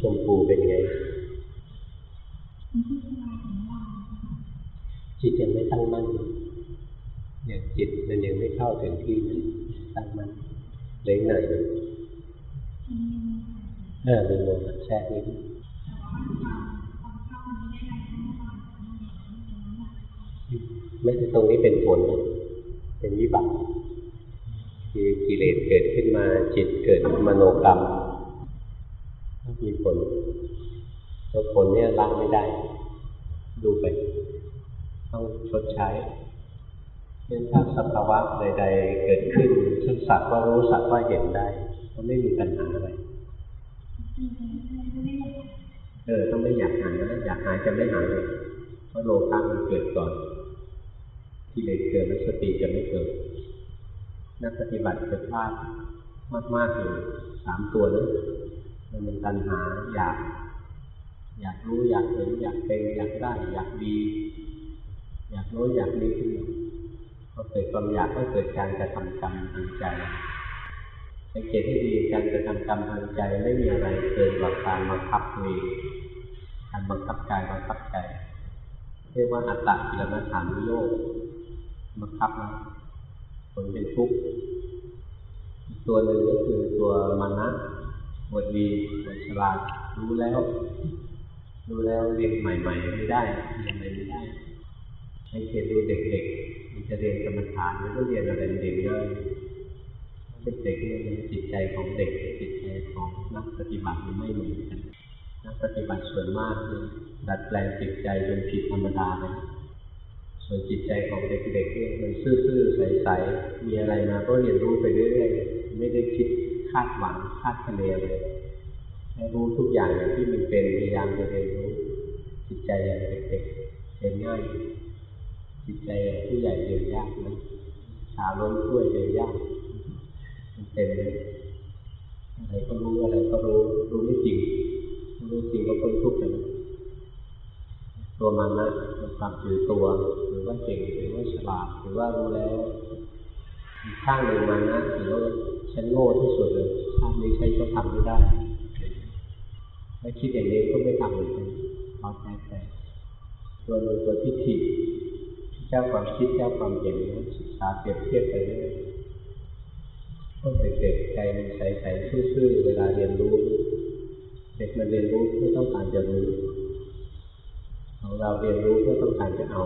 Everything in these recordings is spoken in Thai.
ชมพูเป็นไง จิตยังไม่ตั้งมั่นอย่างจิตมันยังไม่เข้าถึงที่ตั้งมั่นเล็กหน่อยนึงเออมีลมแทรกนิดไม่ใช่ตรงนี้เป็นผล เป็นวิบัติคือกิเลสเกิดขึ้นมาจิตเกิดมโนกรรม มีผลตัวผลเนี่ยละไม่ได้ ดูไป ต้องชดใช้เช่นถ้าสภาวะใดๆเกิดขึ้นซึ่งสักว่ารู้สักว่าเห็นได้ก็ไม่มีปัญหาอะไรเออต้องไม่อยากหายนะอยากหายจะไม่หายเลยเพราะโลภะมันเกิดก่อนที่เลยเกิดแล้วสติจะไม่เกิด นักปฏิบัติจะพลาดมากๆเลยสามตัวนั้น มันเป็นปัญหาอยาก อยากรู้อยากเห็นอยากเป็นอยากได้อยากดีอยากรู้อยากนี้ขึ้นมาพอเกิดความอยากก็เกิดการกระทำกรรมทางใจสังเกตให้ดีการกระทำกรรมทางใจไม่มีอะไรเกินกว่าการบังคับตัวเองการบังคับกายบังคับใจเรียกว่าอัตตะกิลมัฏฐานุโยกบังคับนะผลเป็นทุกข์ตัวหนึ่งก็คือตัวมานะ บทดีบทฉลาดรู้แล้ว รู้แล้วเรียนใหม่ ๆ ไม่ได้เรียนอะไรไม่ได้ให้เขียนดูเด็กๆมันจะเรียนกรรมฐานมันก็เรียนอะไรเด็กได้เด็กๆเนี่ยจิตใจของเด็กจิตใจของนักปฏิบัติมันไม่เหมือนกันนักปฏิบัติส่วนมากเนี่ยดัดแปลงจิตใจจนผิดธรรมดาเลยส่วนจิตใจของเด็กๆเนี่ยมันซื่อๆใสๆมีอะไรมาก็เรียนรู้ไปเรื่อยๆไม่ได้คิดคาดหวัง คาดคะเนเลยให้รู้ทุกอย่างอย่างที่มันเป็นพยายามจะเรียนรู้จิตใจอย่างเด็กๆเรียนง่ายจิตใจอย่างผู้ใหญ่เรียนยากนะชาล้นถ้วยเรียนยากมันเต็มเลยอะไรก็รู้อะไรก็รู้รู้ไม่จริงรู้จริงก็พ้นทุกข์กันตัวมันนะมันความถือตัวหรือว่าเก่งหรือว่าฉลาดหรือว่ารู้แล้ว ข้างหนึ่งมันนะหรือว่าฉันโง่ที่สุดเลยชาตินี้ใช้ก็ทำไม่ได้ถ้าคิดอย่างนี้ก็ไม่ทำเหมือนกันเอาแท้ตัวมันตัวทิฏฐิเจ้าความคิดเจ้าความเห็นศึกษาเปรียบเทียบไปเรื่อยพวกเด็กๆใจมันใสๆซื่อๆเวลาเรียนรู้ เด็กมันเรียนรู้เพื่อต้องการจะรู้ของเราเรียนรู้เพื่อต้องการจะเอา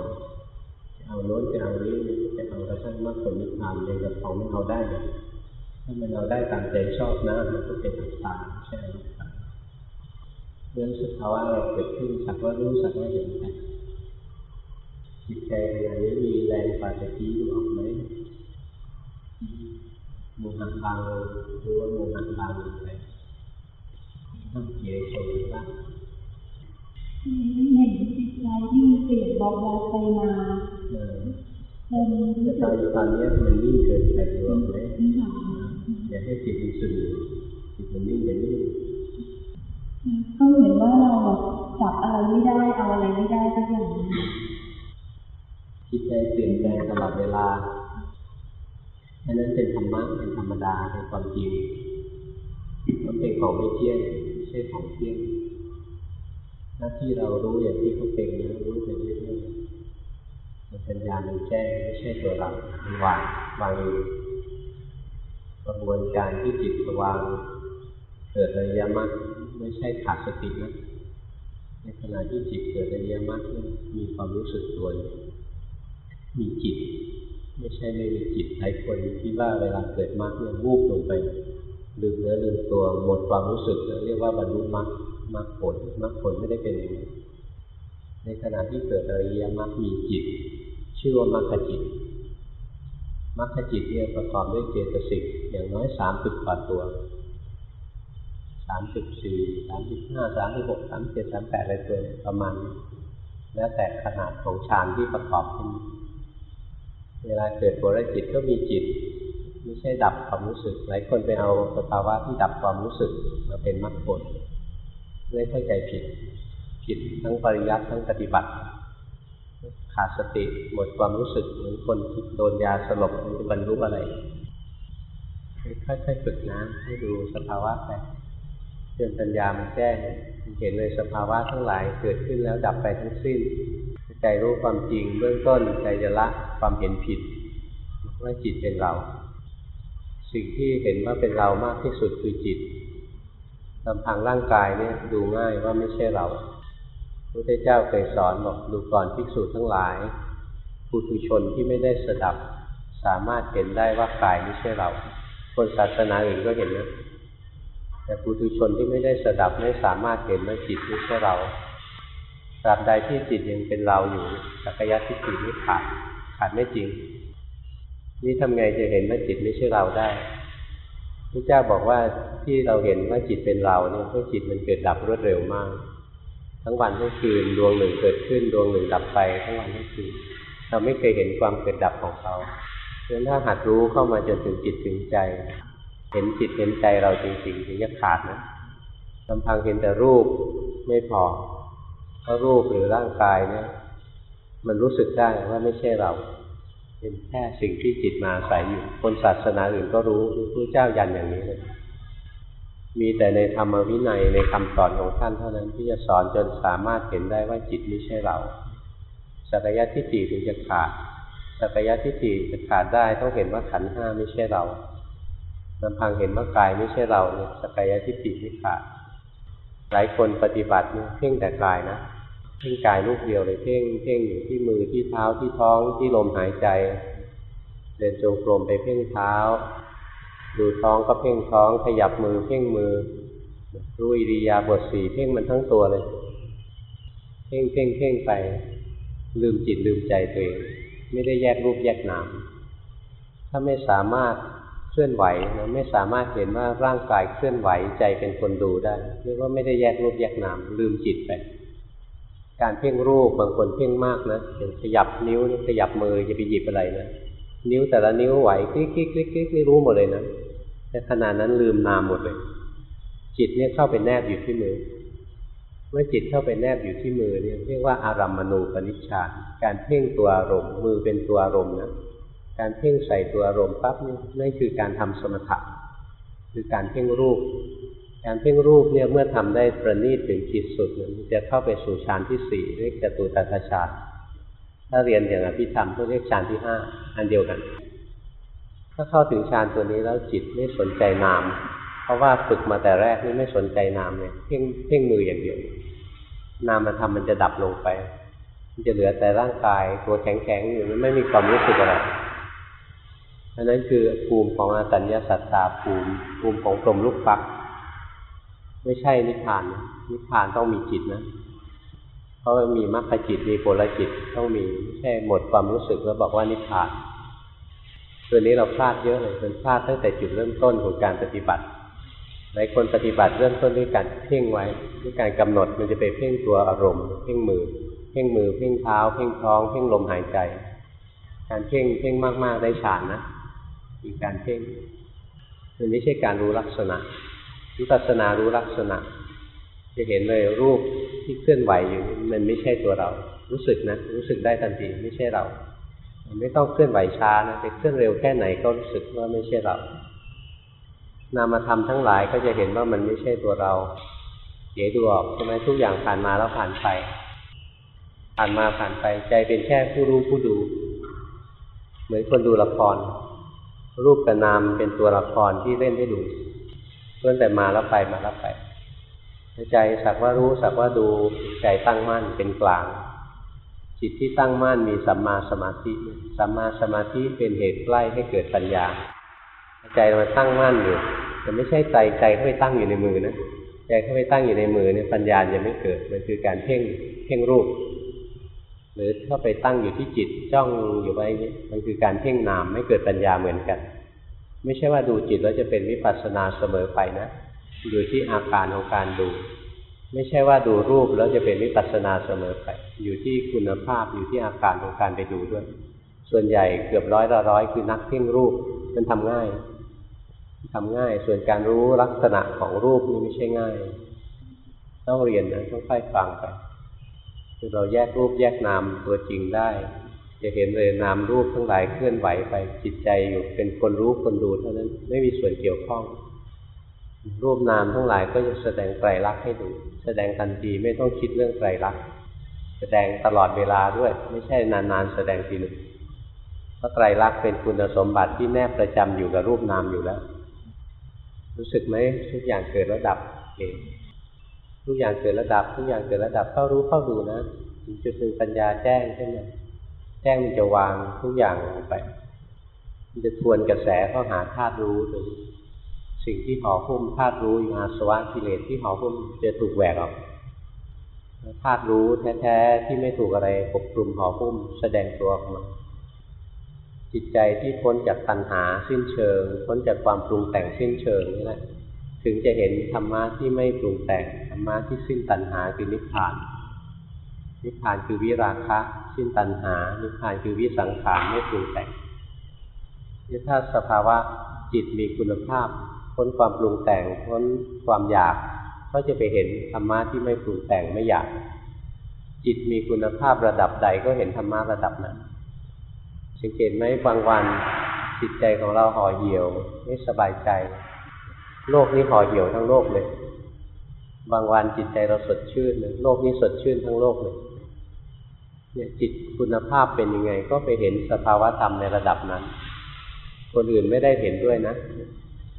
เอาโน้นจะเอานี้จะเอากระทั่งมรรคผลนิพพานเรียนกับของมันเอาได้ถ้ามันเอาได้ตามใจชอบนะมันก็เป็นอัตตาใช่ไหมเรื่องสภาวะอะไรเกิดขึ้นสักว่ารู้สักว่าเห็นแต่จิตใจขณะนี้มีแรงปาฏิกิริยาออกไหมมูหันบางรู้ว่ามูหันบางอะไรต้องเกี่ยวกับบ้างเห็นจิตใจที่เปลี่ยนบอกแวกไปมาเออ แต่ตอนตอนนี้มันนิ่งเกินไปหรือเล่าไหมอย่าให้จิตมันซึมจิตมันนิ่งไปนิ่งก็เหมือนว่าเราแบบจับอะไรไม่ได้เอาอะไรไม่ได้ทุกอย่างจิตใจเปลี่ยนแปลงตลอดเวลาอันนั้นเป็นธรรมะเป็นธรรมดาเป็นความจริงมันเป็นของไม่เที่ยงไม่ใช่ของเที่ยงหน้าที่เรารู้อย่างที่เขาเป็นนะรู้ไปเรื่อยๆ ปัญญามันแจ้งไม่ใช่ตัวเรามันวางวางอยู่กระบวนการที่จิตวางเกิดระยะมากไม่ใช่ขาดสตินะในขณะที่จิตเกิดระยะมากมีความรู้สึกตัวมีจิต ไม่ใช่ไม่มีจิตหลายคนคิดว่าเวลาเกิดมากเนี่ยวูบลงไปลืมเนื้อลืมตัวหมดความรู้สึกเรียกว่าบรรลุมรรคมรรคผลมรรคผลไม่ได้เป็นอย่างนี้ ในขณะที่เกิดอริยมรรคมีจิต ชื่อว่ามรรคจิตมรรคจิตเนี่ยประกอบด้วยเจตสิกอย่างน้อยสามสิบกว่าตัวสามสิบสี่สามสิบห้าสามสิบหกสามเจ็ดสามแปดอะไรตัวประมาณแล้วแต่ขนาดของฌานที่ประกอบขึ้น เวลาเกิดโกรจิตก็มีจิต ไม่ใช่ดับความรู้สึก หลายคนไปเอาสภาวะที่ดับความรู้สึกมาเป็นมรรคผลไม่เข้าใจผิด ผิดทั้งปริยัติทั้งปฏิบัติ ขาดสติหมดความรู้สึกเหมือนคนโดนยาสลบมันจะบรรลุอะไรค่อยๆฝึกนะให้ดูสภาวะไปจนปัญญามันแจ้งเห็นเลยสภาวะทั้งหลายเกิดขึ้นแล้วดับไปทั้งสิ้นใจรู้ความจริงเบื้องต้นใจจะละความเห็นผิด ว่าจิตเป็นเรา สิ่งที่เห็นว่าเป็นเรามากที่สุดคือจิตลำพังร่างกายเนี่ยดูง่ายว่าไม่ใช่เรา พระพุทธเจ้าเคยสอนบอกดูก่อนภิกษุทั้งหลายผู้ทุชนที่ไม่ได้สดับ สามารถเห็นได้ว่ากายไม่ใช่เรา คนศาสนาอื่นก็เห็นนะแต่ปุถุชนที่ไม่ได้สดับไม่สามารถเห็นว่าจิตไม่ใช่เราตราบใดที่จิตยังเป็นเราอยู่สักยะทิฏฐิไม่ขาดขาดไม่จริง นี่ทำไงจะเห็นว่าจิตไม่ใช่เราได้พระเจ้าบอกว่าที่เราเห็นว่าจิตเป็นเราเนี่ยเพราะจิตมันเกิดดับรวดเร็วมาก ทั้งวันทั้งคืนดวงหนึ่งเกิดขึ้นดวงหนึ่งดับไปทั้งวันทั้งคืนเราไม่เคยเห็นความเกิดดับของเขาเพราะถ้าหัดรู้เข้ามาจนถึงจิตถึงใจ เห็นจิตเห็นใจเราจริงๆถึงจะขาดนะลำพังเห็นแต่รูปไม่พอเพราะรูปหรือร่างกายเนี่ย มันรู้สึกได้ว่าไม่ใช่เรา เป็นแค่สิ่งที่จิตมาอาศัยอยู่คนศาสนาอื่นก็รู้พระเจ้ายันอย่างนี้เลย มีแต่ในธรรมวินัยในคำสอนของท่านเท่านั้นที่จะสอนจนสามารถเห็นได้ว่าจิตไม่ใช่เรา สักยะทิฏฐิถึงจะขาด สักยะทิฏฐิจะขาดได้ต้องเห็นว่าขันห้าไม่ใช่เราลำพังเห็นว่ากายไม่ใช่เราเนี่ยสกายทิฏฐิไม่ขาด หลายคนปฏิบัติเนี่ยเพ่งแต่กายนะเพ่งกายลูกเดียวเลยเพ่งเพ่งอยู่ที่มือที่เท้าที่ท้องที่ลมหายใจ เดินจงกรมไปเพ่งเท้า ดูท้องก็เพ่งท้อง ขยับมือเพ่งมือ รู้อิริยาบถสี่เพ่งมันทั้งตัวเลย เพ่งเพ่งเพ่งไป ลืมจิตลืมใจตัวเอง ไม่ได้แยกรูปแยกนาม ถ้าไม่สามารถเคลื่อนไหวนะไม่สามารถเห็นว่าร่างกายเคลื่อนไหวใจเป็นคนดูได้เรียกว่าไม่ได้แยกรูปแยกนาม ลืมจิตไปการเพ่งรูปบางคนเพ่งมากนะอย่างขยับนิ้วขยับมือจะไปหยิบอะไรนะนิ้วแต่ละนิ้วไหวคลิกคลิกคลิกคลิกไม่รู้หมดเลยนะ ขณะนั้นลืมนามหมดเลย จิตเนี่ยเข้าไปแนบอยู่ที่มือ เมื่อจิตเข้าไปแนบอยู่ที่มือเนี่ยเรียกว่าอารัมมณูปนิชฌานการเพ่งตัวอารมณ์มือเป็นตัวอารมณ์นะการเพ่งใส่ตัวอารมณ์ปั๊บนี่นั่นคือการทำสมถะคือการเพ่งรูป การเพ่งรูปเนี่ยเมื่อทำได้ประณีตถึงขีดสุดมันจะเข้าไปสู่ฌานที่สี่เรียกจตุตถฌานถ้าเรียนอย่างอภิธรรมก็เรียกฌานที่ห้าอันเดียวกัน ถ้าเข้าถึงฌานตัวนี้แล้วจิตไม่สนใจนาม เพราะว่าฝึกมาแต่แรกนี่ไม่สนใจนามเลยเพ่งเพ่งมืออย่างเดียวนามมาทำมันจะดับลงไป มันจะเหลือแต่ร่างกายตัวแข็งๆอยู่มันไม่มีความรู้สึกอะไรอันนั้นคือภูมิของอาตัญญาสัตตาภูมิภูมิของกลมลูกปัก ไม่ใช่นิพพานนิพพานต้องมีจิตนะเพราะมีมรรคจิตมีผลจิตต้องมีไม่ใช่หมดความรู้สึกแล้วบอกว่านิพพาน ตัวนี้เราพลาดเยอะเลยเป็นพลาดตั้งแต่จุดเริ่มต้นของการปฏิบัติหลายคนปฏิบัติเริ่มต้นด้วยการเพ่งไว้ด้วยการกำหนดมันจะไปเพ่งตัวอารมณ์เพ่งมือเพ่งมือเพ่งเท้าเพ่งท้องเพ่งลมหายใจ การเพ่งเพ่งมากๆได้ฌานนะคือการเพ่งมันไม่ใช่การรู้ลักษณะวิปัสสนารู้ลักษณะ จะเห็นเลยรูปที่เคลื่อนไหวอยู่มันไม่ใช่ตัวเรา รู้สึกนะรู้สึกได้ทันทีไม่ใช่เรา ไม่ต้องเคลื่อนไหวช้านะจะเคลื่อนเร็วแค่ไหนก็รู้สึกว่าไม่ใช่เรา นามธรรมทั้งหลายก็จะเห็นว่ามันไม่ใช่ตัวเราเดี๋ยวดูออกใช่ไหมทุกอย่างผ่านมาแล้วผ่านไปผ่านมาผ่านไปใจเป็นแค่ผู้รู้ผู้ดู เหมือนคนดูละคร รูปกับนามเป็นตัวละครที่เล่นให้ดูเพื่อนแต่มาแล้วไปมาแล้วไปใจสักว่ารู้สักว่าดูใจตั้งมั่นเป็นกลาง จิตที่ตั้งมั่นมีสัมมาสมาธิสัมมาสมาธิเป็นเหตุใกล้ให้เกิดปัญญา ใจมันตั้งมั่นอยู่แต่ไม่ใช่ใจใจเข้าไปตั้งอยู่ในมือนะใจเข้าไปตั้งอยู่ในมือเนี่ยปัญญาจะไม่เกิดมันคือการเพ่งเพ่งรูป หรือเข้าไปตั้งอยู่ที่จิตจ้องอยู่ไว้นี่มันคือการเพ่งนามไม่เกิดปัญญาเหมือนกัน ไม่ใช่ว่าดูจิตแล้วจะเป็นวิปัสสนาเสมอไปนะอยู่ที่อาการของการดู ไม่ใช่ว่าดูรูปแล้วจะเป็นวิปัสสนาเสมอไป อยู่ที่คุณภาพอยู่ที่อาการของการไปดูด้วย ส่วนใหญ่เกือบร้อยละร้อยคือนักเพ่งรูปมันทำง่ายทำง่าย ส่วนการรู้ลักษณะของรูปนี่ไม่ใช่ง่าย ต้องเรียนนะต้องค่อยฟังไปคือเราแยกรูปแยกนามตัวจริงได้ จะเห็นเลยนามรูปทั้งหลายเคลื่อนไหวไปจิตใจอยู่เป็นคนรู้คนดูเท่านั้นไม่มีส่วนเกี่ยวข้อง รูปนามทั้งหลายก็จะแสดงไตรลักษณ์ให้ดู แสดงทันทีไม่ต้องคิดเรื่องไตรลักษณ์แสดงตลอดเวลาด้วย ไม่ใช่นานๆแสดงทีหนึ่งเพราะไตรลักษณ์เป็นคุณสมบัติที่แนบประจำอยู่กับรูปนามอยู่แล้ว รู้สึกไหมทุกอย่างเกิดแล้วดับเองทุกอย่างเกิดแล้วดับ ทุกอย่างเกิดแล้วดับเข้ารู้เข้าดูนะถึงจุดหนึ่งปัญญาแจ้งขึ้นมาแจ้งมันจะวางทุกอย่างลงไปมันจะทวนกระแสเข้าหาธาตุรู้ถึง สิ่งที่ห่อหุ้มธาตุรู้อย่างอาสวะกิเลสที่ห่อหุ้มจะถูกแหวกออกธาตุรู้แท้ๆที่ไม่ถูกอะไรปกคลุมห่อหุ้มแสดงตัวออกมาจิตใจที่พ้นจากตัณหาสิ้นเชิง พ้นจากความปรุงแต่งสิ้นเชิงนี่แหละถึงจะเห็นธรรมะที่ไม่ปรุงแต่งธรรมะที่สิ้นตัณหาคือนิพพาน นิพพานคือวิราคะ สิ้นตัณหา นิพพานคือวิสังขารไม่ปรุงแต่งนี่ถ้าสภาวะจิตมีคุณภาพ พ้นความปรุงแต่งพ้นความอยากก็จะไปเห็นธรรมะที่ไม่ปรุงแต่งไม่อยาก จิตมีคุณภาพระดับใดก็เห็นธรรมะระดับนั้นสังเกตไหมบางวันจิตใจของเราห่อเหี่ยว ไม่สบายใจ โลกนี้ห่อเหี่ยวทั้งโลกเลย บางวันจิตใจเราสดชื่นเลยโลกนี้สดชื่นทั้งโลกเลยเนี่ยจิตคุณภาพเป็นยังไง ก็ไปเห็นสภาวะธรรมในระดับนั้น คนอื่นไม่ได้เห็นด้วยนะ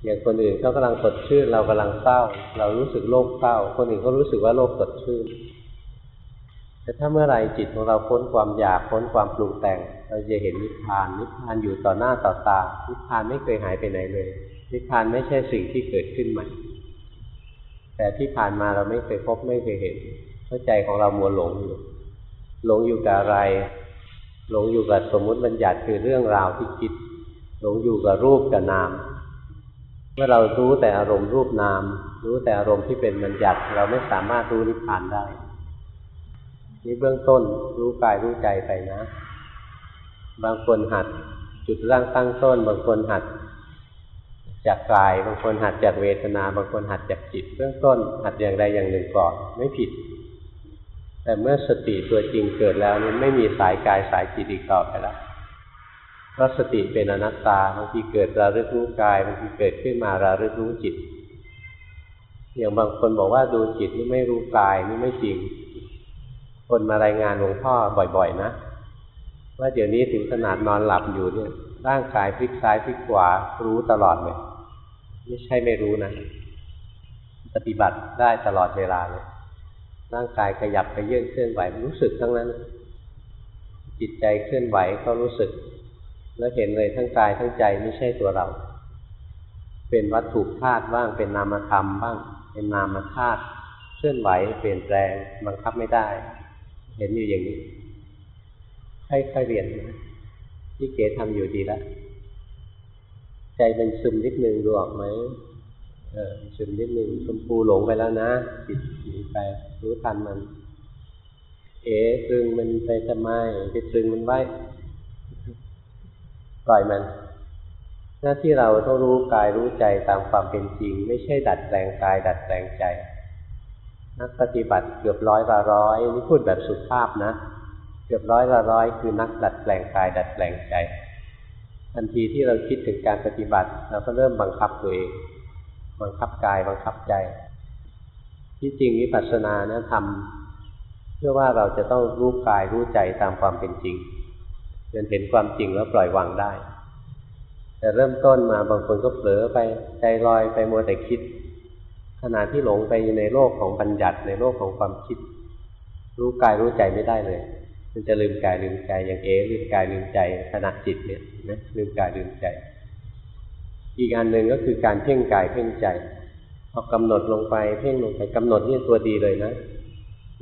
อย่างคนอื่นเขากำลังสดชื่น เรากำลังเศร้า เรารู้สึกโลกเศร้า คนอื่นเขารู้สึกว่าโลกสดชื่น แต่ถ้าเมื่อไรจิตของเราพ้นความอยากพ้นความปรุงแต่ง เราจะเห็นนิพพานนิพพานอยู่ต่อหน้าต่อตานิพพานไม่เคยหายไปไหนเลย นิพพานไม่ใช่สิ่งที่เกิดขึ้นใหม่ แต่ที่ผ่านมาเราไม่เคยพบไม่เคยเห็นเพราะใจของเรามัวหลงอยู่ หลงอยู่กับอะไร หลงอยู่กับสมมุติบัญญัติคือเรื่องราวที่คิด หลงอยู่กับรูปกับนาม เมื่อเรารู้แต่อารมณ์รูปนาม รู้แต่อารมณ์ที่เป็นบัญญัติเราไม่สามารถรู้นิพพานได้ นี่เบื้องต้นรู้กายรู้ใจไปนะ บางคนหัดจุดร่างตั้งต้น บางคนหัดจากกาย บางคนหัดจากเวทนา บางคนหัดจากจิต เบื้องต้น หัดอย่างใดอย่างหนึ่งก่อนไม่ผิด แต่เมื่อสติตัวจริงเกิดแล้วนี่ไม่มีสายกายสายจิตอีกต่อไปแล้ว เพราะสติเป็นอนัตตาบางทีเกิดระลึกรู้กายบางทีเกิดขึ้นมาระลึกรู้จิต อย่างบางคนบอกว่าดูจิตนี่ไม่รู้กายนี่ไม่จริง คนมารายงานหลวงพ่อบ่อย ๆ นะ ว่าเดี๋ยวนี้ถึงขนาดนอนหลับอยู่เนี่ยร่างกายพลิกซ้ายพลิกขวารู้ตลอดเลยไม่ใช่ไม่รู้นะปฏิบัติได้ตลอดเวลาเลยร่างกายขยับไปเยื่นเคลื่อนไหวรู้สึกทั้งนั้น จิตใจเคลื่อนไหวก็รู้สึก แล้วเห็นเลยทั้งกายทั้งใจไม่ใช่ตัวเรา เป็นวัตถุธาตุบ้างเป็นนามธรรมบ้าง เป็นนามธาตุเคลื่อนไหวเปลี่ยนแปลงบังคับไม่ได้ เห็นอยู่อย่างนี้ค่อยๆเรียนนะที่เก๋ทำอยู่ดีแล้วใจเป็นซึมนิดนึงดูออกไหมเออซึมนิดนึงชมพูหลงไปแล้วนะจิตหนีไปรู้ทันมัน เอ๋ตรึงมันไปทำไมไปตรึงมันไว้ ปล่อยมัน หน้าที่เราต้องรู้กายรู้ใจตามความเป็นจริง ไม่ใช่ดัดแปลงกาย ดัดแปลงใจ นักปฏิบัติเกือบร้อยละร้อยนี่พูดแบบสุภาพนะ เกือบร้อยละร้อยคือนักดัดแปลงกาย ดัดแปลงใจ ทันทีที่เราคิดถึงการปฏิบัติเราก็เริ่มบังคับตัวเองบังคับกายบังคับใจ ที่จริงวิปัสสนานี่ยทำเพื่อว่าเราจะต้องรู้กายรู้ใจตามความเป็นจริง นเห็นความจริงแล้วปล่อยวางได้ แต่เริ่มต้นมาบางคนก็เผลอไปใจลอยไปมัวแต่คิด ขณะที่หลงไปในโลกของบัญญัติในโลกของความคิด รู้กายรู้ใจไม่ได้เลย มันจะลืมกายลืมใจอย่างเอลืมกายลืมใจขณะจิตเนี่ยนะลืมกายลืมใจ อีกอันหนึ่งก็คือการเพ่งกายเพ่งใจพอกำหนดลงไปเพ่งลงไปกำหนดนี่ตัวดีเลยนะ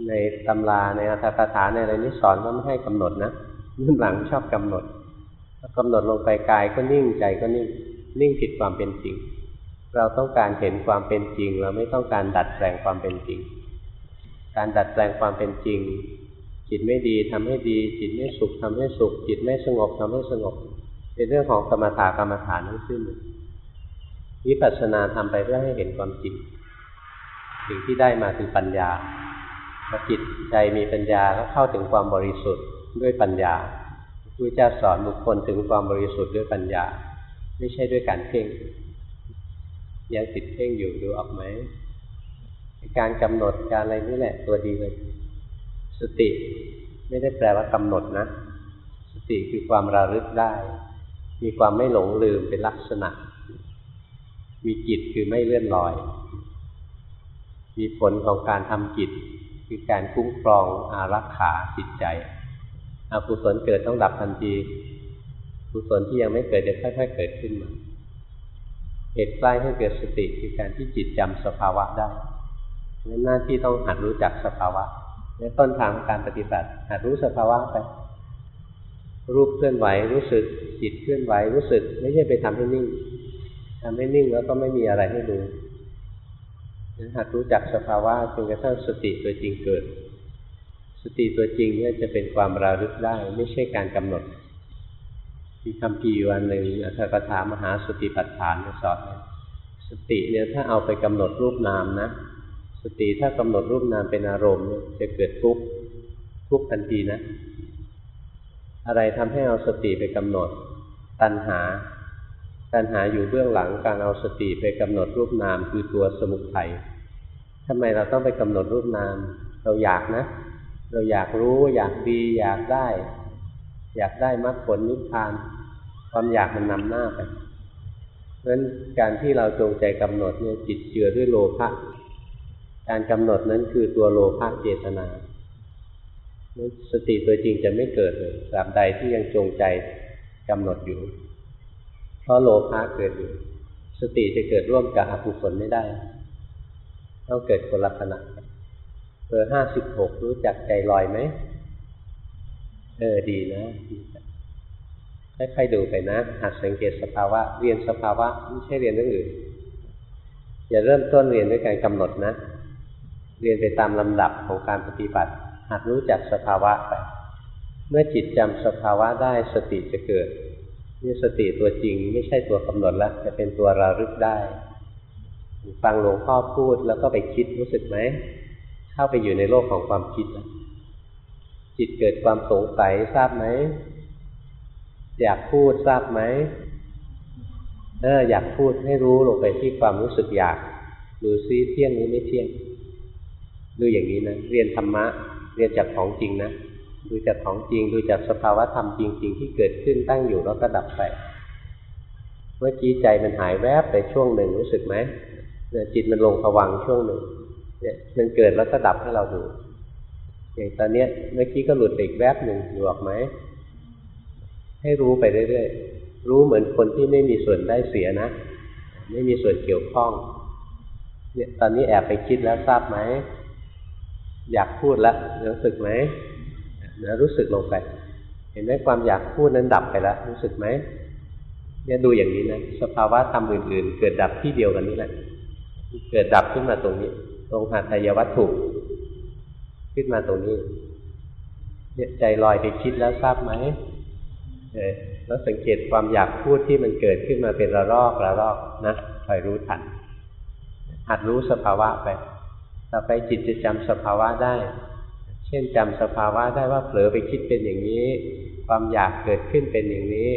ในตำราในอัตถกถาในอะไรนี่สอนว่าไม่ให้กำหนดนะ รุ่นหลังชอบกำหนดกำหนดลงไปกายก็นิ่งใจก็นิ่ง นิ่งผิดความเป็นจริง เราต้องการเห็นความเป็นจริง เราไม่ต้องการดัดแปลงความเป็นจริง การดัดแปลงความเป็นจริง จิตไม่ดีทำให้ดี จิตไม่สุขทำให้สุข จิตไม่สงบทำให้สงบ เป็นเรื่องของกรรมฐานกรรมฐานทั้งสิ้นวิปัสสนาทำไปเพื่อให้เห็นความจริงสิ่งที่ได้มาคือปัญญาพอจิตใจมีปัญญาก็เข้าถึงความบริสุทธิ์ ด้วยปัญญาพระเจ้าสอนบุคคลถึงความบริสุทธิ์ด้วยปัญญา ไม่ใช่ด้วยการเพ่งยังติดเพ่งอยู่ดูออกไหมการกำหนดการอะไรนี่แหละตัวดีเลย สติไม่ได้แปลว่ากำหนดนะ สติคือความระลึกได้ มีความไม่หลงลืมเป็นลักษณะ มีจิตคือไม่เลื่อนลอย มีผลของการทำจิตคือการคุ้มครองอารักขาจิตใจ อกุศลเกิดต้องดับทันทีกุศลที่ยังไม่เกิดจะค่อยๆเกิดขึ้นมาเหตุใกล้ให้เกิดสติคือการที่จิตจำสภาวะได้นั้นหน้าที่ต้องหัดรู้จักสภาวะในต้นทางการปฏิบัติ หัดรู้สภาวะไป รูปเคลื่อนไหวรู้สึก จิตเคลื่อนไหวรู้สึก ไม่ใช่ไปทำให้นิ่งทำให้นิ่งแล้วก็ไม่มีอะไรให้ดูนั้นหัดรู้จักสภาวะจนกระทั่งสติตัวจริงเกิด สติตัวจริงเนี่ยจะเป็นความระลึกได้ ไม่ใช่การกำหนด มีคำพีวันหนึ่งอัตถกถามหาสติปัฏฐานสอนสติเนี่ยถ้าเอาไปกำหนดรูปนามนะ สติถ้ากำหนดรูปนามเป็นอารมณ์จะเกิดทุกข์ทุกข์ทันทีนะ อะไรทำให้เอาสติไปกำหนด ตัณหา ตัณหาอยู่เบื้องหลังการเอาสติไปกำหนดรูปนามคือตัวสมุทัยทำไมเราต้องไปกำหนดรูปนาม เราอยากนะ เราอยากรู้อยากดี อยากได้ อยากได้มรรคผลนิพพาน ความอยากมันนำหน้าไปเพราะฉะนั้นการที่เราจงใจกำหนดเนี่ยจิตเจือด้วยโลภะการกำหนดนั้นคือตัวโลภะเจตนาสติตัวจริงจะไม่เกิดเลยตราบใดที่ยังจงใจกำหนดอยู่ เพราะโลภะเกิดอยู่ สติจะเกิดร่วมกับอกุศลไม่ได้ ต้องเกิดคนละขณะ เบอร์ห้าสิบหกรู้จักใจลอยไหม เออดีนะค่อยๆดูไปนะหัดสังเกตสภาวะ เรียนสภาวะไม่ใช่เรียนเรื่องอื่น อย่าเริ่มต้นเรียนด้วยการกำหนดนะ เรียนไปตามลำดับของการปฏิบัติ หัดรู้จักสภาวะไป เมื่อจิตจำสภาวะได้สติจะเกิดนี่สติตัวจริงไม่ใช่ตัวกำหนดแล้วจะเป็นตัวระลึกได้ ฟังหลวงพ่อพูดแล้วก็ไปคิดรู้สึกไหม เข้าไปอยู่ในโลกของความคิดแล้วจิตเกิดความสงสัยทราบไหม อยากพูดทราบไหมเอออยากพูดให้รู้ลงไปที่ความรู้สึกอยากดูซิเที่ยงหรือไม่เที่ยง ดูอย่างนี้นะเรียนธรรมะ เรียนจากของจริงนะดูจากของจริง ดูจากสภาวะธรรมจริง ๆ ที่เกิดขึ้นตั้งอยู่แล้วก็ดับไป เมื่อกี้ใจมันหายแวบไปช่วงหนึ่งรู้สึกไหมจิตมันลงผวังช่วงหนึ่ง เนี่ยมันเกิดแล้วก็ดับให้เราดูอย่างตอนเนี้ยเมื่อกี้ก็หลุดไปอีกแวบหนึ่งอยู่ออกไหมให้รู้ไปเรื่อยๆรู้เหมือนคนที่ไม่มีส่วนได้เสียนะ ไม่มีส่วนเกี่ยวข้อง เนี่ยตอนนี้แอบไปคิดแล้วทราบไหมอยากพูดแล้วรู้สึกไหมเดี๋ยวรู้สึกลงไป เห็นไหมความอยากพูดนั้นดับไปแล้วรู้สึกไหมเนี่ยดูอย่างนี้นะสภาวะธรรมอื่น ๆ เกิดดับที่เดียวกันนี่แหละเกิดดับขึ้นมาตรงนี้ ตรงหัตถยวัตถุขึ้นมาตรงนี้ เนี่ยใจลอยไปคิดแล้วทราบไหมเออแล้วสังเกตความอยากพูดที่มันเกิดขึ้นมาเป็นระลอกระลอกนะคอยรู้ทันหัดรู้สภาวะไปต่อไปจิตจะจำสภาวะได้ เช่นจำสภาวะได้ว่าเผลอไปคิดเป็นอย่างนี้ ความอยากเกิดขึ้นเป็นอย่างนี้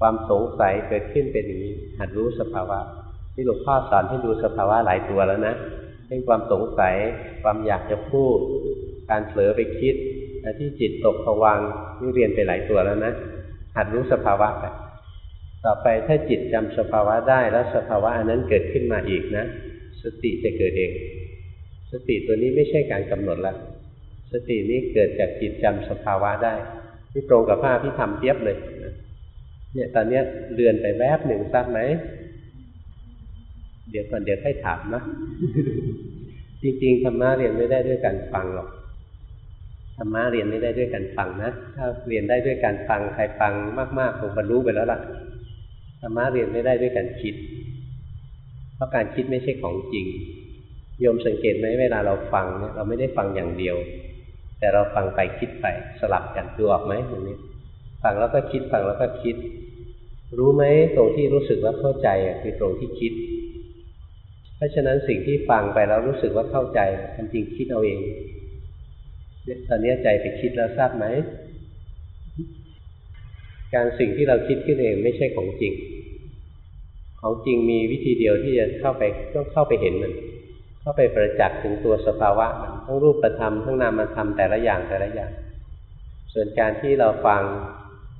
ความสงสัยเกิดขึ้นเป็นอย่างนี้ หัดรู้สภาวะที่หลวงพ่อสอนให้ดูสภาวะหลายตัวแล้วนะ เช่นความสงสัย ความอยากจะพูด การเผลอไปคิดที่จิตตกผวังนี่เรียนไปหลายตัวแล้วนะหัดรู้สภาวะไปต่อไปถ้าจิตจำสภาวะได้แล้วสภาวะอันนั้นเกิดขึ้นมาอีกนะ สติจะเกิดเอง สติตัวนี้ไม่ใช่การกำหนดละสตินี้เกิดจากจิตจำสภาวะได้ที่ตรงกับภาพที่ทำเทียบเลยเนี่ยตอนนี้เลือนไปแวบหนึ่งทราบไหม เดี๋ยวก่อนเดี๋ยวให้ถามนะ จริงๆธรรมะเรียนไม่ได้ด้วยการฟังหรอกธรรมะเรียนไม่ได้ด้วยการฟังนะ ถ้าเรียนได้ด้วยการฟังใครฟังมากๆคงบรรลุไปแล้วล่ะธรรมะเรียนไม่ได้ด้วยการคิด เพราะการคิดไม่ใช่ของจริงโยมสังเกตไหมเวลาเราฟังเนี่ยเราไม่ได้ฟังอย่างเดียว แต่เราฟังไปคิดไปสลับกันดูออกไหมอย่างนี้ฟังแล้วก็คิดฟังแล้วก็คิด รู้ไหมตรงที่รู้สึกว่าเข้าใจคือตรงที่คิด ราะฉะนั้นสิ่งที่ฟังไปแล้วรู้สึกว่าเข้าใจมันจริงคิดเอาเองตอนนี้ใจไปคิดแล้วทราบไหม การสิ่งที่เราคิดขึ้นเองไม่ใช่ของจริง ของจริงมีวิธีเดียวที่จะเข้าไปต้องเข้าไปเห็นมัน เข้าไปประจักษ์ถึงตัวสภาวะมันทั้งรูปธรรมทั้งนามธรรมแต่ละอย่างแต่ละอย่าง ส่วนการที่เราฟัง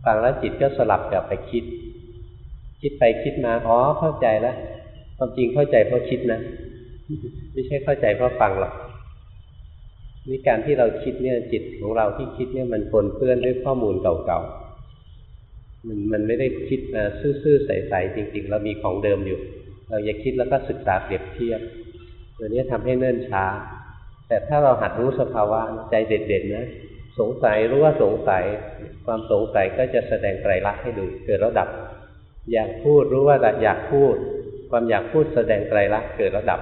ฟังแล้วจิตก็สลับกลับไปคิด คิดไปคิดมาอ๋อเข้าใจแล้ว ความจริงเข้าใจเพราะคิดนะ ไม่ใช่เข้าใจเพราะฟังหรอกนี่การที่เราคิดเนี่ยจิตของเราที่คิดเนี่ยมันปนเปื้อนด้วยข้อมูลเก่าๆมันมันไม่ได้คิดมาซื่อๆใสๆจริง ๆ เรามีของเดิมอยู่ เราอย่าคิดแล้วก็ศึกษาเปรียบเทียบตัวนี้ทำให้เนิ่นช้า แต่ถ้าเราหัดรู้สภาวะใจเด็ดๆนะสงสัยรู้ว่าสงสัย ความสงสัยก็จะแสดงไตรลักษณ์ให้ดูเกิดแล้วดับ อยากพูดรู้ว่าอยากพูด ความอยากพูดแสดงไตรลักษณ์เกิดแล้วดับ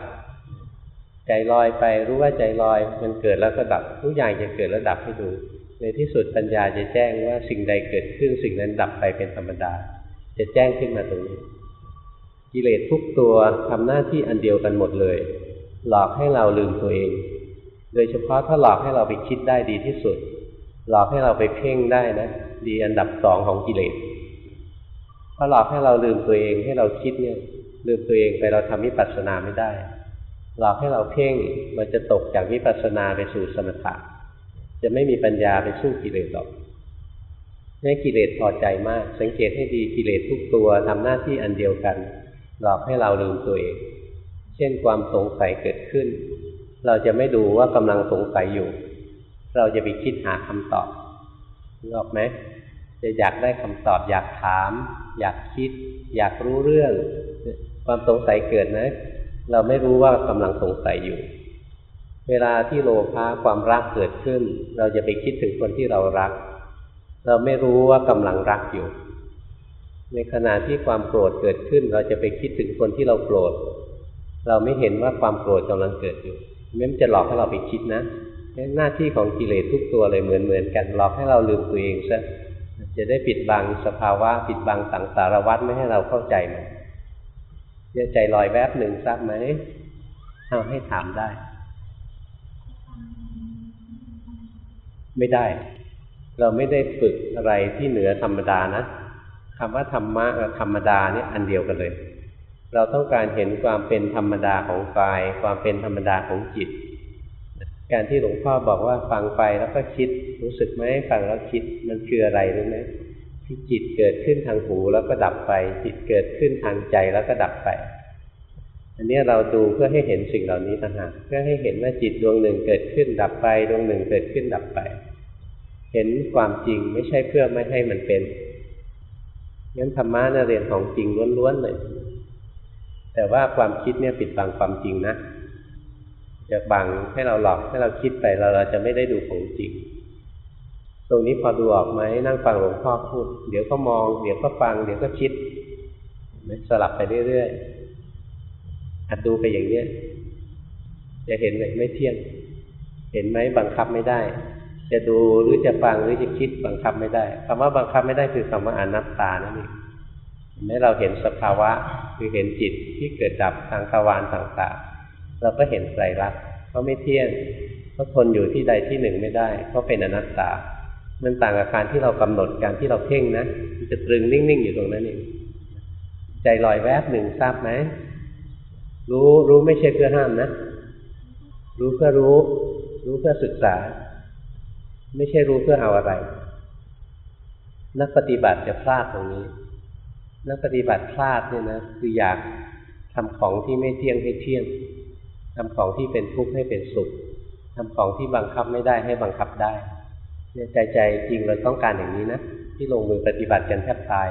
ใจลอยไปรู้ว่าใจลอย มันเกิดแล้วก็ดับทุกอย่างจะเกิดแล้วดับให้ดู ในที่สุดปัญญาจะแจ้งว่าสิ่งใดเกิดขึ้นสิ่งนั้นดับไปเป็นธรรมดา จะแจ้งขึ้นมาตรงนี้ กิเลสทุกตัวทำหน้าที่อันเดียวกันหมดเลย หลอกให้เราลืมตัวเอง โดยเฉพาะถ้าหลอกให้เราไปคิดได้ดีที่สุด หลอกให้เราไปเพ่งได้นะ ดีอันดับสองของกิเลสพอหลอกให้เราลืมตัวเองให้เราคิดเนี่ย ลืมตัวเองไปเราทำวิปัสสนาไม่ได้หลอกให้เราเพ่งเราจะตกจากวิปัสสนาไปสู่สมถะจะไม่มีปัญญาไปสู้กิเลสหรอกนี่กิเลสพอใจมาก สังเกตให้ดีกิเลสทุกตัวทำหน้าที่อันเดียวกัน หลอกให้เราลืมตัวเอง เช่นความสงสัยเกิดขึ้น เราจะไม่ดูว่ากำลังสงสัยอยู่ เราจะไปคิดหาคำตอบนึกออกไหมจะอยากได้คำตอบ อยากถาม อยากคิด อยากรู้เรื่อง ความสงสัยเกิดนะ เราไม่รู้ว่ากำลังสงสัยอยู่ เวลาที่โลภะความรักเกิดขึ้น เราจะไปคิดถึงคนที่เรารัก เราไม่รู้ว่ากำลังรักอยู่ ในขณะที่ความโกรธเกิดขึ้น เราจะไปคิดถึงคนที่เราโกรธ เราไม่เห็นว่าความโกรธกำลังเกิดอยู่ม้นจะหลอกให้เราไปคิดนะหน้าที่ของกิเลสทุกตัวเลยเหมือนเหมือนกันหลอกให้เราลืมตัวเองซะจะได้ปิดบังสภาวะปิดบังสังสารวัฏไม่ให้เราเข้าใจมัน เนี่ยใจลอยแวบหนึ่งทราบไหมเอาให้ถามได้ ไม่ได้ เราไม่ได้ฝึกอะไรที่เหนือธรรมดานะคำว่าธรรมะกับธรรมดาเนี่ยอันเดียวกันเลย เราต้องการเห็นความเป็นธรรมดาของกาย ความเป็นธรรมดาของจิต การที่หลวงพ่อบอกว่าฟังไปแล้วก็คิด รู้สึกไหมฟังแล้วคิดมันคืออะไรรู้ไหม จิตเกิดขึ้นทางหูแล้วก็ดับไป จิตเกิดขึ้นทางใจแล้วก็ดับไป อันนี้เราดูเพื่อให้เห็นสิ่งเหล่านี้ต่างหากเพื่อให้เห็นว่าจิตดวงหนึ่งเกิดขึ้นดับไปดวงหนึ่งเกิดขึ้นดับไป เห็นความจริงไม่ใช่เพื่อไม่ให้มันเป็นงั้นธรรมะนะเรียนของจริงล้วนๆเลยแต่ว่าความคิดเนี่ยปิดบังความจริงนะจะบังให้เราหลอกให้เราคิดไปเราเราจะไม่ได้ดูของจริง รงนี้พอดูออกไหมนั่งฟังหลวงพ่อพูด เดี๋ยวก็มอง เดี๋ยวก็ฟัง เดี๋ยวก็คิดสลับไปเรื่อยๆหัดดูไปอย่างเนี้ยจะเห็นเลยไม่เที่ยง เห็นไหมบังคับไม่ได้ จะดูหรือจะฟังหรือจะคิดบังคับไม่ได้คำว่าบังคับไม่ได้คือคำว่าอนัตตานั่นเองเห็นไหมเราเห็นสภาวะคือเห็นจิตที่เกิดดับทางทวารต่างๆ เราก็เห็นไตรลักษณ์เขาไม่เที่ยงเขาทนอยู่ที่ใดที่หนึ่งไม่ได้เขาเป็นอนัตตา มันต่างกับการที่เรากำหนดการที่เราเพ่งนะมันจะตรึงนิ่งๆอยู่ตรงนั้นเองใจลอยแวบหนึ่งทราบไหมรู้รู้ไม่ใช่เพื่อห้ามนะ รู้เพื่อรู้ รู้เพื่อศึกษา ไม่ใช่รู้เพื่อเอาอะไร นักปฏิบัติจะพลาดตรงนี้ นักปฏิบัติพลาดเนี่ยนะคืออยากทำของที่ไม่เที่ยงให้เที่ยงทำของที่เป็นทุกข์ให้เป็นสุขทำของที่บังคับไม่ได้ให้บังคับได้ ใจใจจริงเราต้องการอย่างนี้นะที่ลงมือปฏิบัติกันแทบตาย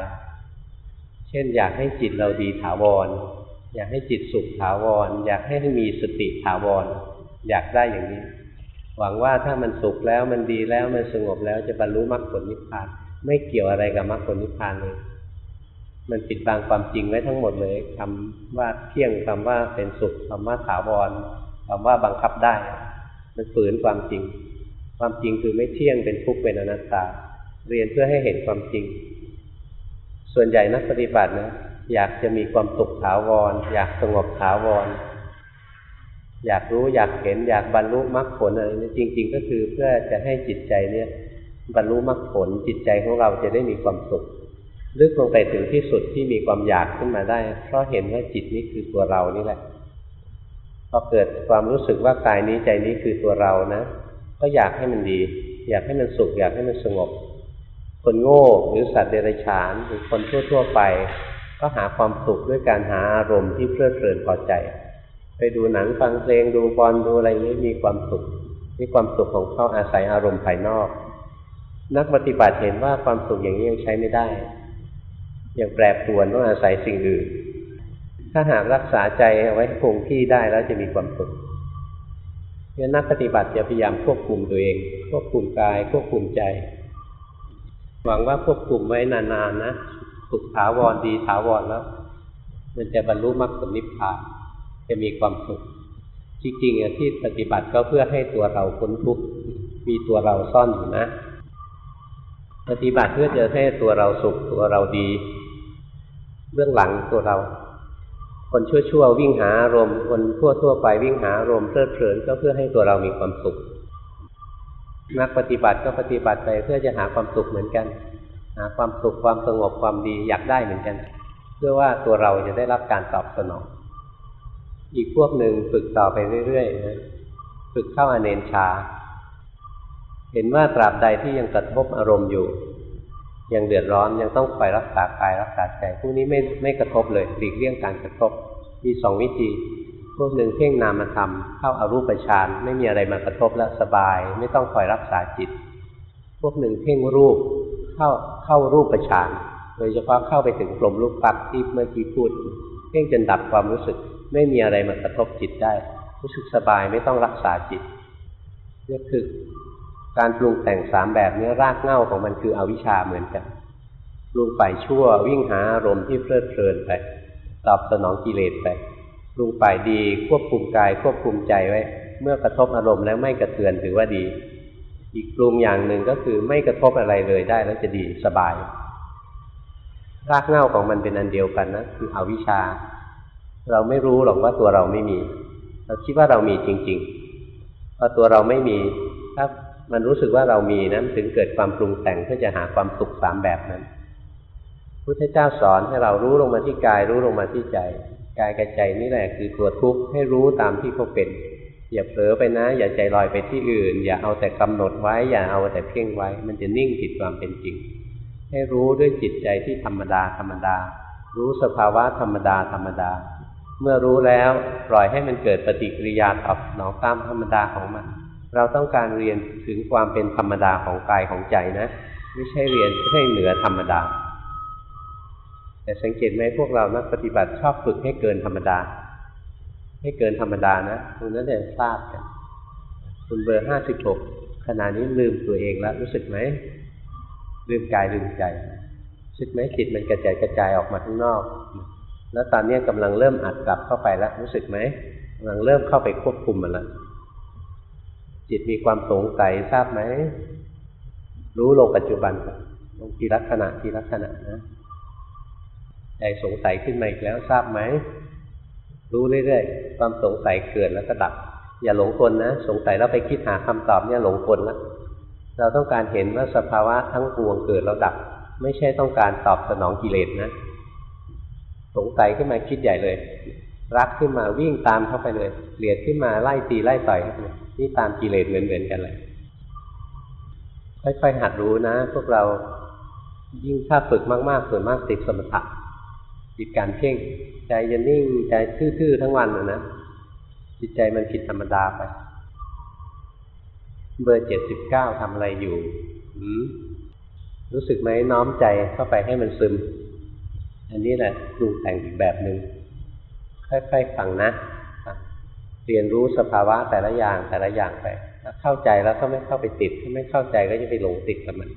เช่น อยากให้จิตเราดีถาวร อยากให้จิตสุขถาวร อยากให้มีสติถาวร อยากได้อย่างนี้ หวังว่าถ้ามันสุขแล้วมันดีแล้วมันสงบแล้วจะบรรลุมรรคผลนิพพาน ไม่เกี่ยวอะไรกับมรรคผลนิพพานเลย มันปิดบังความจริงไว้ทั้งหมดเลยคำว่าเที่ยงคำว่าเป็นสุขคำว่าถาวรคำว่าบังคับได้ มันฝืนความจริง ความจริงคือไม่เที่ยงเป็นทุกข์เป็นอนัตตา เรียนเพื่อให้เห็นความจริง ส่วนใหญ่นักปฏิบัตินะอยากจะมีความสุขถาวร อยากสงบถาวร อยากรู้อยากเห็นอยากบรรลุมรรคผลอะไรนี่จริง ๆ ก็คือเพื่อจะให้จิตใจเนี่ยบรรลุมรรคผลจิตใจของเราจะได้มีความสุขลึกลงไปถึงที่สุดที่มีความอยากขึ้นมาได้ เพราะเห็นว่าจิตนี้คือตัวเรานี่แหละพอเกิดความรู้สึกว่ากายนี้ใจนี้คือตัวเรานะ ก็อยากให้มันดี อยากให้มันสุข อยากให้มันสงบ คนโง่หรือสัตว์เดรัจฉานหรือคนทั่ว ๆ ไป ก็หาความสุขด้วยการหาอารมณ์ที่เพลิดเพลินพอใจ ไปดูหนังฟังเพลงดูบอลดูอะไรนี้มีความสุขมีความสุขของเขาอาศัยอารมณ์ภายนอก นักปฏิบัติเห็นว่าความสุขอย่างนี้ยังใช้ไม่ได้ ยังแปรปรวนต้องอาศัยสิ่งอื่น ถ้าหากรักษาใจเอาไว้คงที่ได้แล้วจะมีความสุข เนนักปฏิบัติจะพยายามควบคุมตัวเอง ควบคุมกาย ควบคุมใจ หวังว่าควบคุมไว้นานๆนะสุขถาวรดีถาวรแล้ว มันจะบรรลุมรรคผลนิพพานจะมีความสุข จริงๆที่ปฏิบัติก็เพื่อให้ตัวเราพ้นทุกข์มีตัวเราซ่อนอยู่นะ ปฏิบัติเพื่อจะให้ตัวเราสุขตัวเราดี เบื้องหลังตัวเรา คนชั่วๆวิ่งหาอารมณ์ คนทั่วๆไปวิ่งหาอารมณ์เพลิดเพลินก็เพื่อให้ตัวเรามีความสุข นักปฏิบัติก็ปฏิบัติไปเพื่อจะหาความสุขเหมือนกัน หาความสุขความสงบความดีอยากได้เหมือนกัน เพื่อว่าตัวเราจะได้รับการตอบสนอง อีกพวกหนึ่งฝึกต่อไปเรื่อยๆนะฝึกเข้าอเนนชา เห็นว่าตราบใดที่ยังกระทบอารมณ์อยู่ ยังเดือดร้อนยังต้องคอยรักษากายรักษาใจพวกนี้ไม่ไม่กระทบเลยหลีกเลี่ยงการกระทบ มีสองวิธี พวกหนึ่งเพ่งนามธรรมเข้าอารูปฌานไม่มีอะไรมากระทบแล้วสบาย ไม่ต้องคอยรักษาจิต พวกหนึ่งเพ่งรูปเข้าเข้ารูปฌานโดยเฉพาะเข้าไปถึงกลมรูปปักที่เมื่อกี้พูดเพ่งจนดับความรู้สึก ไม่มีอะไรมากระทบจิตได้ รู้สึกสบายไม่ต้องรักษาจิตนี่คือ การปรุงแต่งสามแบบนี้รากเหง้าของมันคืออวิชชาเหมือนกันปรุงไปชั่ววิ่งหาอารมณ์ที่เพลิดเพลินไป ตอบสนองกิเลสไปปรุงไปดีควบคุมกายควบคุมใจไว้ เมื่อกระทบอารมณ์แล้วไม่กระเทือนถือว่าดี อีกปรุงอย่างหนึ่งก็คือไม่กระทบอะไรเลยได้แล้วจะดีสบาย รากเหง้าของมันเป็นอันเดียวกันนะคืออวิชชา เราไม่รู้หรอกว่าตัวเราไม่มี เราคิดว่าเรามีจริงๆพอตัวเราไม่มีถ้า มันรู้สึกว่าเรามีนั้นถึงเกิดความปรุงแต่งเพื่อจะหาความสุขสามแบบนั้น พุทธเจ้าสอนให้เรารู้ลงมาที่กาย รู้ลงมาที่ใจ กายกับใจนี่แหละคือตัวทุกข์ให้รู้ตามที่เขาเป็น อย่าเผลอไปนะ อย่าใจลอยไปที่อื่น อย่าเอาแต่กำหนดไว้ อย่าเอาแต่เพ่งไว้ มันจะนิ่งผิดความเป็นจริง ให้รู้ด้วยจิตใจที่ธรรมดาธรรมดา รู้สภาวะธรรมดาธรรมดา เมื่อรู้แล้วปล่อยให้มันเกิดปฏิกิริยาตอบสนองตามธรรมดาของมัน เราต้องการเรียนถึงความเป็นธรรมดาของกายของใจนะ ไม่ใช่เรียนให้เหนือธรรมดา แต่สังเกตไหมพวกเรานักปฏิบัติชอบฝึกให้เกินธรรมดา ให้เกินธรรมดานะตรงนั้นจะทราบกันคุณเบอร์ห้าสิบหกขณะนี้ลืมตัวเองแล้วรู้สึกไหมลืมกายลืมใจรู้สึกไหมจิตมันกระจายกระจายออกมาข้างนอก แล้วตอนนี้กำลังเริ่มอัดกลับเข้าไปแล้วรู้สึกไหมกำลังเริ่มเข้าไปควบคุมมันแล้ว จิตมีความสงสัยทราบไหม รู้ลงปัจจุบันลงทีลักษณะทีลักษณะนะใจสงสัยขึ้นมาอีกแล้วทราบไหม รู้เรื่อยๆความสงสัยเกิดแล้วก็ดับ อย่าหลงกลนะ สงสัยแล้วไปคิดหาคำตอบเนี่ยหลงกลล้วเราต้องการเห็นว่าสภาวะทั้งปวงเกิดแล้วดับ ไม่ใช่ต้องการตอบสนองกิเลสนะ สงสัยขึ้นมาคิดใหญ่เลย รักขึ้นมาวิ่งตามเข้าไปเลยเกลียดขึ้นมาไล่ตีไล่ต่อยเข้าไป นี่ตามกิเลสเหมือนๆกันเลยค่อยๆหัดรู้นะ พวกเรายิ่งถ้าฝึกมากๆส่วนมากติดสมถะติดการเพ่ง ใจจะนิ่งใจทื่อๆทั้งวันนะจิตใจมันผิดธรรมดาไป เบอร์เจ็ดสิบเก้าทำอะไรอยู่รู้สึกไหมน้อมใจเข้าไปให้มันซึม อันนี้แหละปรุงแต่งอีกแบบหนึง่งค่อยๆฟังนะ เรียนรู้สภาวะแต่ละอย่างแต่ละอย่างไปถ้าเข้าใจแล้วก็ไม่เข้าไปติด ถ้าไม่เข้าใจก็จะไปหลงติดกับมัน